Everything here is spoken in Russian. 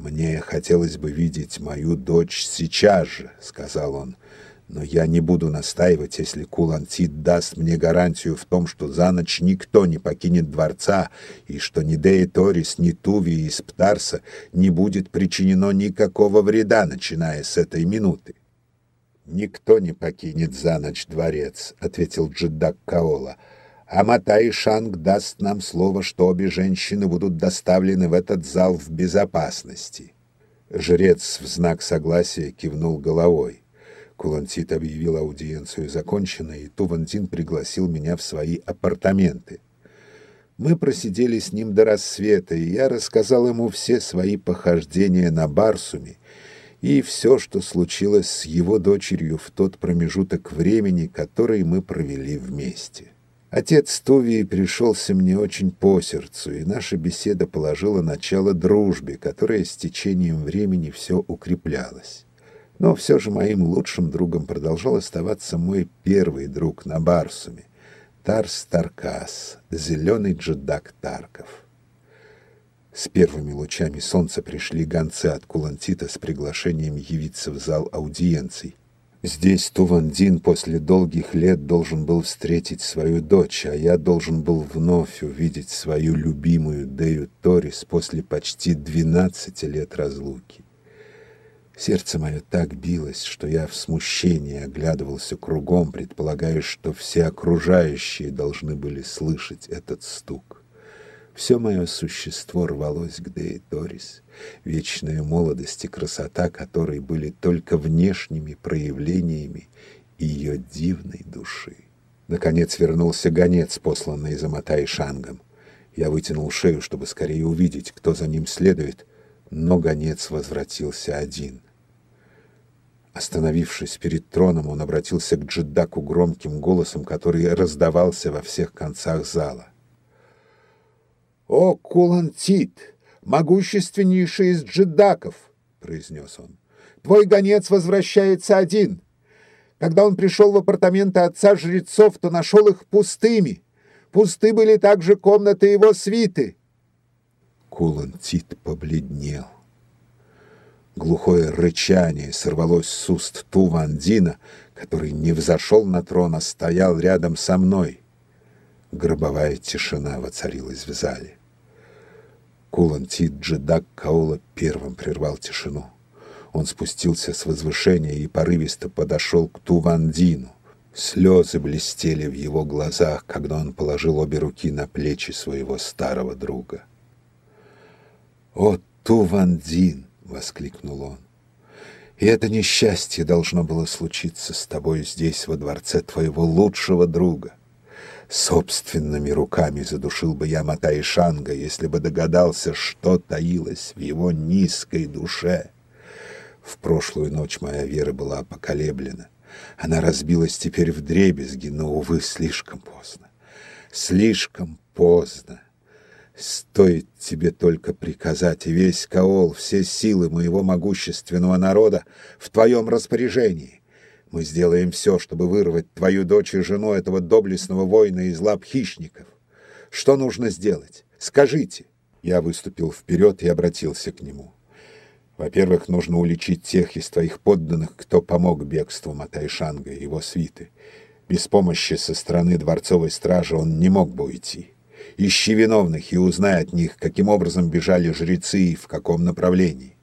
«Мне хотелось бы видеть мою дочь сейчас же», — сказал он. «Но я не буду настаивать, если Кулантит даст мне гарантию в том, что за ночь никто не покинет дворца, и что ни Деи Торис, ни Туви из Птарса не будет причинено никакого вреда, начиная с этой минуты». «Никто не покинет за ночь дворец», — ответил Джиддак Каола. «А Матай Шанг даст нам слово, что обе женщины будут доставлены в этот зал в безопасности». Жрец в знак согласия кивнул головой. Кулантит объявил аудиенцию законченной, и Тувандин пригласил меня в свои апартаменты. Мы просидели с ним до рассвета, и я рассказал ему все свои похождения на Барсуме и все, что случилось с его дочерью в тот промежуток времени, который мы провели вместе. Отец Тувии пришелся мне очень по сердцу, и наша беседа положила начало дружбе, которая с течением времени все укреплялась. Но все же моим лучшим другом продолжал оставаться мой первый друг на Барсуме, Тарс Таркас, зеленый джедак Тарков. С первыми лучами солнца пришли гонцы от Кулантита с приглашением явиться в зал аудиенций. Здесь Тувандин после долгих лет должен был встретить свою дочь, а я должен был вновь увидеть свою любимую Дею Торис после почти двенадцати лет разлуки. Сердце мое так билось, что я в смущении оглядывался кругом, предполагая, что все окружающие должны были слышать этот стук. Все мое существо рвалось к Деи Торис, вечная молодость и красота которой были только внешними проявлениями ее дивной души. Наконец вернулся гонец, посланный за Матай Шангом. Я вытянул шею, чтобы скорее увидеть, кто за ним следует, но гонец возвратился один. Остановившись перед троном, он обратился к Джиддаку громким голосом, который раздавался во всех концах зала. «О, Кулантит, могущественнейший из джедаков!» — произнес он. «Твой гонец возвращается один. Когда он пришел в апартаменты отца жрецов, то нашел их пустыми. Пусты были также комнаты его свиты». Кулантит побледнел. Глухое рычание сорвалось с уст Тувандина, который не взошел на трон, а стоял рядом со мной. Гробовая тишина воцарилась в зале. Кулантит Джедак Каола первым прервал тишину. Он спустился с возвышения и порывисто подошел к Тувандину. Слезы блестели в его глазах, когда он положил обе руки на плечи своего старого друга. «О, Тувандин!» — воскликнул он. «И это несчастье должно было случиться с тобой здесь, во дворце твоего лучшего друга. Собственными руками задушил бы я Матай Шанга, если бы догадался, что таилось в его низкой душе. В прошлую ночь моя вера была поколеблена. Она разбилась теперь в дребезги, но, увы, слишком поздно. Слишком поздно. Стоит тебе только приказать, и весь Каол, все силы моего могущественного народа в твоем распоряжении. Мы сделаем все, чтобы вырвать твою дочь и жену этого доблестного воина из лап хищников. Что нужно сделать? Скажите. Я выступил вперед и обратился к нему. Во-первых, нужно уличить тех из твоих подданных, кто помог бегству Матайшанга и его свиты. Без помощи со стороны дворцовой стражи он не мог бы уйти. Ищи виновных и узнай от них, каким образом бежали жрецы и в каком направлении.